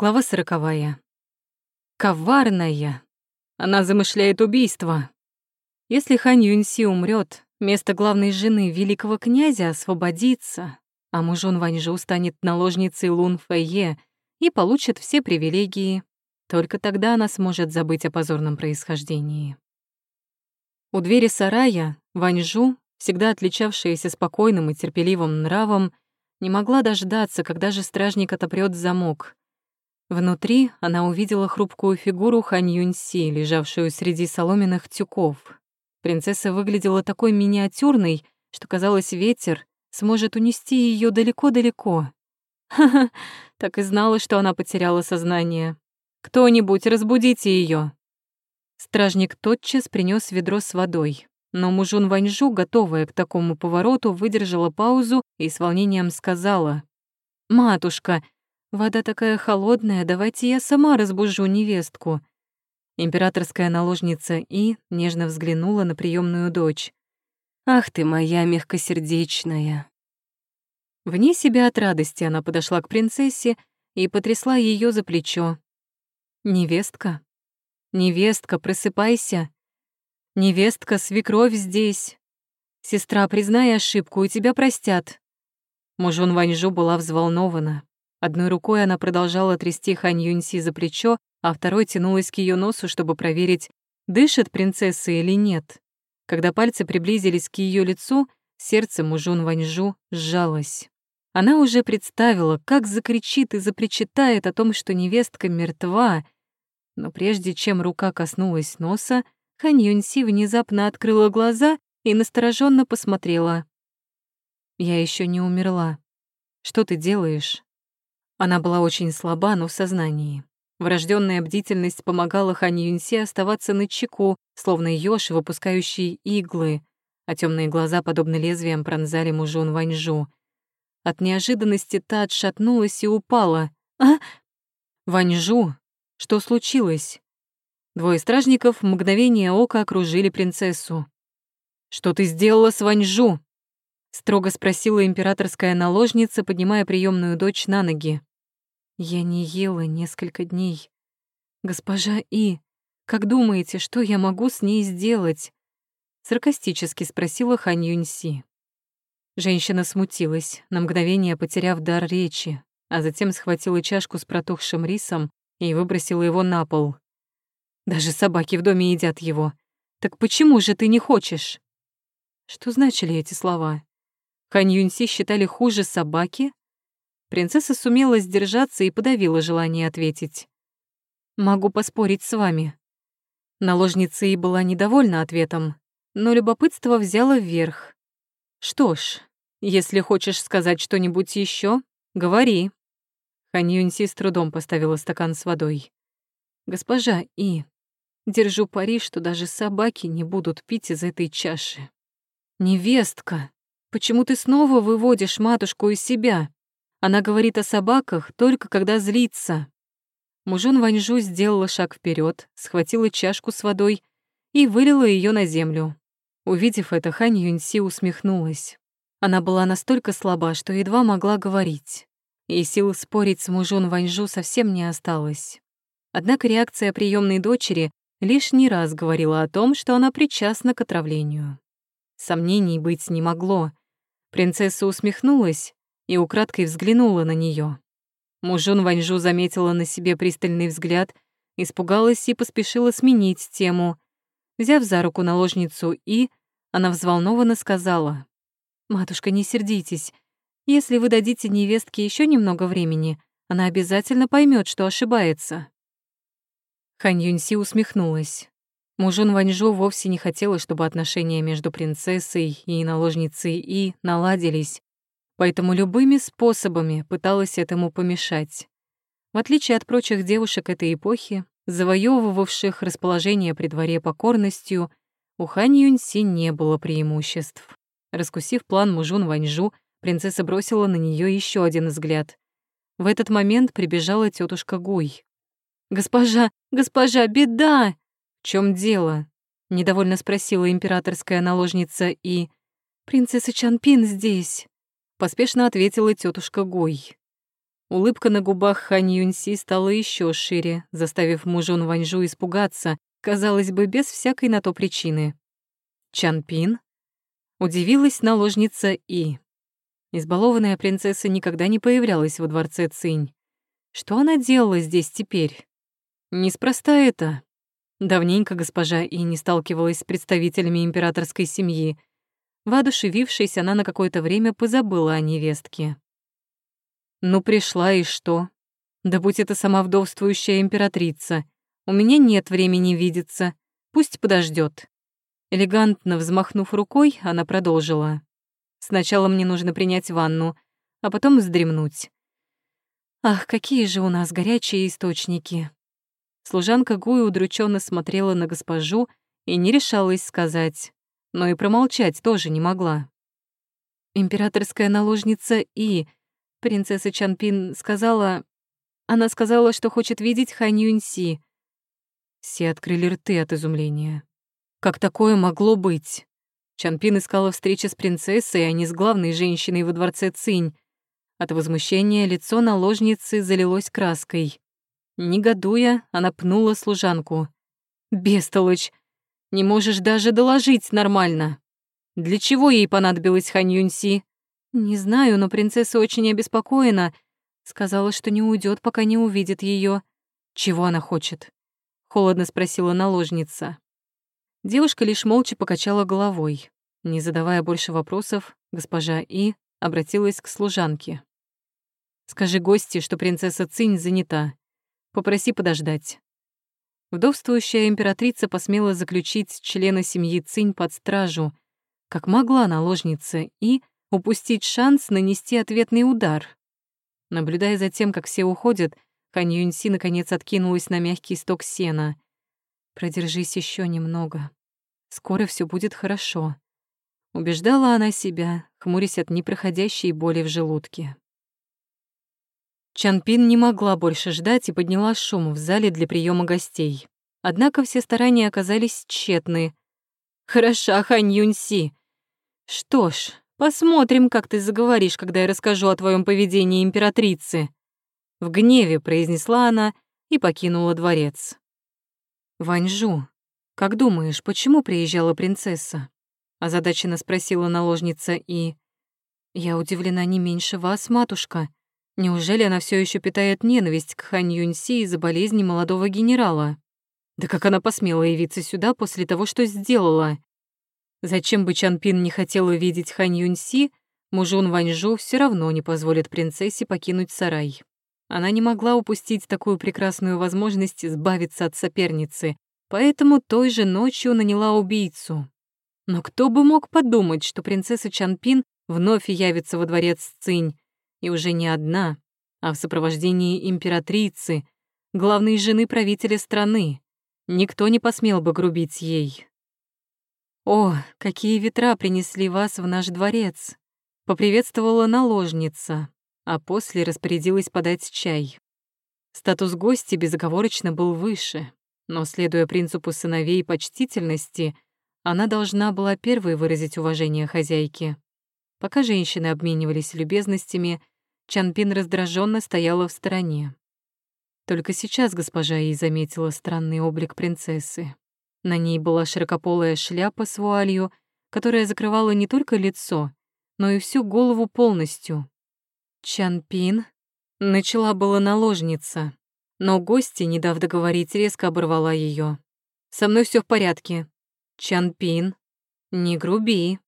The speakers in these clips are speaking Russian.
Глава сороковая. Коварная. Она замышляет убийство. Если Хан Юньси умрет, место главной жены великого князя освободится, а мужон Ваньжу станет наложницей Лун Фэйе и получит все привилегии. Только тогда она сможет забыть о позорном происхождении. У двери сарая Ваньжу, всегда отличавшаяся спокойным и терпеливым нравом, не могла дождаться, когда же стражник отопрёт замок. Внутри она увидела хрупкую фигуру Хань Юньси, лежавшую среди соломенных тюков. Принцесса выглядела такой миниатюрной, что, казалось, ветер сможет унести ее далеко-далеко. Ха-ха, так и знала, что она потеряла сознание. «Кто-нибудь, разбудите ее. Стражник тотчас принес ведро с водой, но мужун Ваньжу, готовая к такому повороту, выдержала паузу и с волнением сказала. «Матушка, Вода такая холодная, давайте я сама разбужу невестку. Императорская наложница И нежно взглянула на приемную дочь. Ах ты моя мягкосердечная. Вне себя от радости она подошла к принцессе и потрясла ее за плечо. Невестка, невестка, просыпайся. Невестка, свекровь здесь. Сестра, признай ошибку, и тебя простят. Мужон Ваньжу была взволнована. Одной рукой она продолжала трясти Хань Юньси за плечо, а второй тянулась к ее носу, чтобы проверить, дышит принцесса или нет. Когда пальцы приблизились к ее лицу, сердце Мужун Ваньжу сжалось. Она уже представила, как закричит и запричитает о том, что невестка мертва, но прежде чем рука коснулась носа, Хань Юньси внезапно открыла глаза и настороженно посмотрела. «Я еще не умерла. Что ты делаешь?» Она была очень слаба, но в сознании. Врожденная бдительность помогала Хань Юньсе оставаться на чеку, словно ёж, выпускающий иглы, а темные глаза, подобно лезвиям, пронзали мужун Ваньжу. От неожиданности та отшатнулась и упала. «А? Ваньжу? Что случилось?» Двое стражников в мгновение ока окружили принцессу. «Что ты сделала с Ваньжу?» — строго спросила императорская наложница, поднимая приемную дочь на ноги. Я не ела несколько дней. Госпожа И, как думаете, что я могу с ней сделать? Саркастически спросила Хань Юньси. Женщина смутилась, на мгновение потеряв дар речи, а затем схватила чашку с протухшим рисом и выбросила его на пол. Даже собаки в доме едят его. Так почему же ты не хочешь? Что значили эти слова? Хань Юньси считали хуже собаки, Принцесса сумела сдержаться и подавила желание ответить. «Могу поспорить с вами». Наложница и была недовольна ответом, но любопытство взяло вверх. «Что ж, если хочешь сказать что-нибудь еще, говори». Хан Юньси с трудом поставила стакан с водой. «Госпожа И, держу пари, что даже собаки не будут пить из этой чаши». «Невестка, почему ты снова выводишь матушку из себя?» Она говорит о собаках только когда злится. Мужон Ваньжу сделала шаг вперед, схватила чашку с водой и вылила ее на землю. Увидев это, Хань Юньси усмехнулась. Она была настолько слаба, что едва могла говорить, и сил спорить с мужон Ваньжу совсем не осталось. Однако реакция приемной дочери лишний раз говорила о том, что она причастна к отравлению. Сомнений быть не могло. Принцесса усмехнулась и украдкой взглянула на нее. Мужун Ваньжу заметила на себе пристальный взгляд, испугалась и поспешила сменить тему. Взяв за руку наложницу И, она взволнованно сказала, «Матушка, не сердитесь. Если вы дадите невестке еще немного времени, она обязательно поймет, что ошибается». Хань Юньси усмехнулась. Мужун Ваньжу вовсе не хотела, чтобы отношения между принцессой и наложницей И наладились, поэтому любыми способами пыталась этому помешать. В отличие от прочих девушек этой эпохи, завоевывавших расположение при дворе покорностью, у Хань Юньси не было преимуществ. Раскусив план мужун Ваньжу, принцесса бросила на нее еще один взгляд. В этот момент прибежала тетушка Гуй. «Госпожа, госпожа, беда!» «В чем дело?» — недовольно спросила императорская наложница и... «Принцесса Чанпин здесь!» Поспешно ответила тетушка Гой. Улыбка на губах Хань Юньси стала еще шире, заставив мужон Ваньжу испугаться, казалось бы, без всякой на то причины. Чан Пин? Удивилась наложница И. Избалованная принцесса никогда не появлялась во дворце Цинь. Что она делала здесь теперь? Неспроста это. Давненько госпожа И не сталкивалась с представителями императорской семьи. Воодушевившись, она на какое-то время позабыла о невестке. Ну, пришла и что? Да будь это сама вдовствующая императрица. У меня нет времени видеться. Пусть подождет. Элегантно взмахнув рукой, она продолжила. Сначала мне нужно принять ванну, а потом вздремнуть. Ах, какие же у нас горячие источники. Служанка Гуи удрученно смотрела на госпожу и не решалась сказать, но и промолчать тоже не могла. Императорская наложница И Принцесса Чанпин сказала... Она сказала, что хочет видеть Хань Юньси. Все открыли рты от изумления. Как такое могло быть? Чанпин искала встречи с принцессой, а не с главной женщиной во дворце Цинь. От возмущения лицо наложницы залилось краской. Негодуя, она пнула служанку. «Бестолочь! Не можешь даже доложить нормально! Для чего ей понадобилась Хань Юньси?» «Не знаю, но принцесса очень обеспокоена. Сказала, что не уйдет, пока не увидит ее. Чего она хочет?» — холодно спросила наложница. Девушка лишь молча покачала головой. Не задавая больше вопросов, госпожа И обратилась к служанке. «Скажи гости, что принцесса Цинь занята. Попроси подождать». Вдовствующая императрица посмела заключить члена семьи Цинь под стражу, как могла наложница И упустить шанс нанести ответный удар. Наблюдая за тем, как все уходят, Хань Юньси наконец откинулась на мягкий сток сена. «Продержись еще немного. Скоро все будет хорошо», — убеждала она себя, хмурясь от непроходящей боли в желудке. Чанпин не могла больше ждать и подняла шум в зале для приема гостей. Однако все старания оказались тщетны. «Хороша, Хань Юньси. Что ж, Посмотрим, как ты заговоришь, когда я расскажу о твоем поведении императрицы. В гневе произнесла она и покинула дворец. Ваньжу, как думаешь, почему приезжала принцесса? озадаченно спросила наложница и Я удивлена не меньше вас, матушка. Неужели она все еще питает ненависть к Хань Юньси из-за болезни молодого генерала? Да как она посмела явиться сюда после того, что сделала? Зачем бы Чанпин не хотела видеть Хань Юньси, мужун Ваньжу все равно не позволит принцессе покинуть сарай. Она не могла упустить такую прекрасную возможность избавиться от соперницы, поэтому той же ночью наняла убийцу. Но кто бы мог подумать, что принцесса Чанпин вновь явится во дворец Цинь, и уже не одна, а в сопровождении императрицы, главной жены правителя страны. Никто не посмел бы грубить ей. «О, какие ветра принесли вас в наш дворец!» — поприветствовала наложница, а после распорядилась подать чай. Статус гости безоговорочно был выше, но, следуя принципу сыновей почтительности, она должна была первой выразить уважение хозяйке. Пока женщины обменивались любезностями, Чанпин раздраженно стояла в стороне. Только сейчас госпожа ей заметила странный облик принцессы. На ней была широкополая шляпа с вуалью, которая закрывала не только лицо, но и всю голову полностью. Чанпин начала была наложница, но гости, не дав договорить, резко оборвала ее. «Со мной все в порядке. Чанпин, не груби».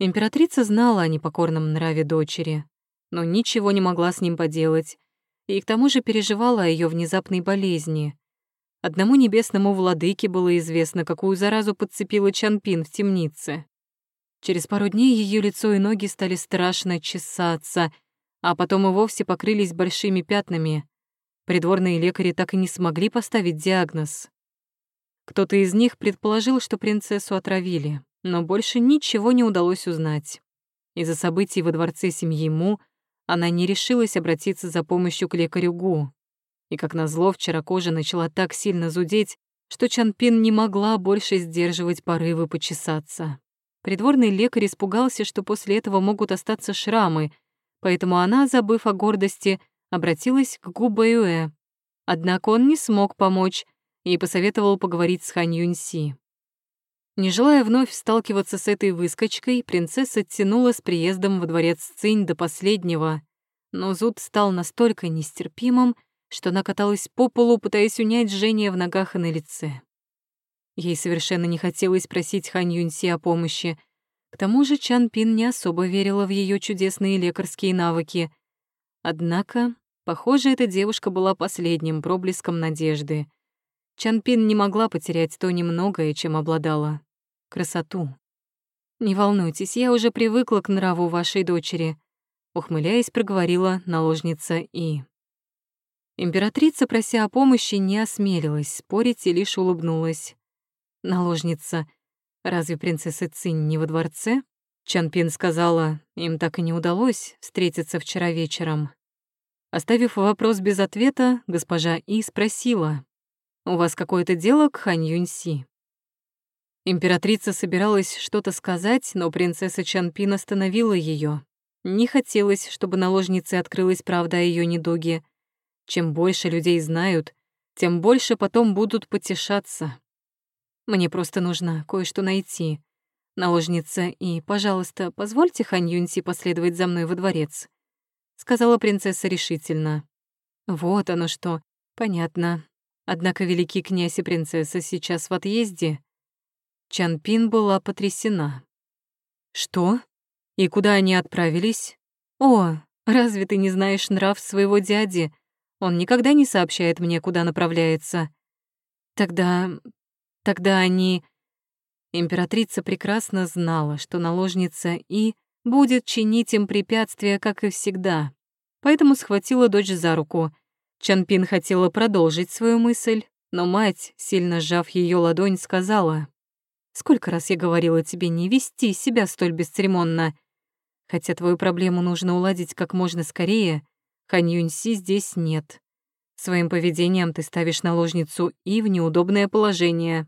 Императрица знала о непокорном нраве дочери, но ничего не могла с ним поделать, и к тому же переживала о ее внезапной болезни. Одному небесному владыке было известно, какую заразу подцепила Чанпин в темнице. Через пару дней ее лицо и ноги стали страшно чесаться, а потом и вовсе покрылись большими пятнами. Придворные лекари так и не смогли поставить диагноз. Кто-то из них предположил, что принцессу отравили, но больше ничего не удалось узнать. Из-за событий во дворце семьи Му она не решилась обратиться за помощью к лекарю Гу. И, как назло, вчера кожа начала так сильно зудеть, что Чанпин не могла больше сдерживать порывы почесаться. Придворный лекарь испугался, что после этого могут остаться шрамы, поэтому она, забыв о гордости, обратилась к Гу Бэюэ. Однако он не смог помочь и посоветовал поговорить с Хань Юньси. Не желая вновь сталкиваться с этой выскочкой, принцесса тянула с приездом во дворец Цинь до последнего, но зуд стал настолько нестерпимым, что она каталась по полу, пытаясь унять жжение в ногах и на лице. Ей совершенно не хотелось просить Хань Юньси о помощи. К тому же Чан Пин не особо верила в ее чудесные лекарские навыки. Однако, похоже, эта девушка была последним проблеском надежды. Чан Пин не могла потерять то немногое, чем обладала — красоту. «Не волнуйтесь, я уже привыкла к нраву вашей дочери», — ухмыляясь, проговорила наложница И. Императрица, прося о помощи, не осмелилась спорить и лишь улыбнулась. Наложница, разве принцесса Цинь не во дворце? Чанпин сказала, им так и не удалось встретиться вчера вечером. Оставив вопрос без ответа, госпожа И спросила, «У вас какое-то дело к Хань Юньси?» Императрица собиралась что-то сказать, но принцесса Чанпин остановила ее. Не хотелось, чтобы наложнице открылась правда о ее недуге. Чем больше людей знают, тем больше потом будут потешаться. Мне просто нужно кое-что найти. Наложница, и, пожалуйста, позвольте Хань Юньси последовать за мной во дворец», — сказала принцесса решительно. «Вот оно что. Понятно. Однако великий князь и принцесса сейчас в отъезде». Чан Пин была потрясена. «Что? И куда они отправились? О, разве ты не знаешь нрав своего дяди? Он никогда не сообщает мне, куда направляется. Тогда Тогда они... Императрица прекрасно знала, что наложница И будет чинить им препятствия, как и всегда. Поэтому схватила дочь за руку. Чанпин хотела продолжить свою мысль, но мать, сильно сжав ее ладонь, сказала, «Сколько раз я говорила тебе не вести себя столь бесцеремонно. Хотя твою проблему нужно уладить как можно скорее, Хань Юньси здесь нет. Своим поведением ты ставишь наложницу И в неудобное положение.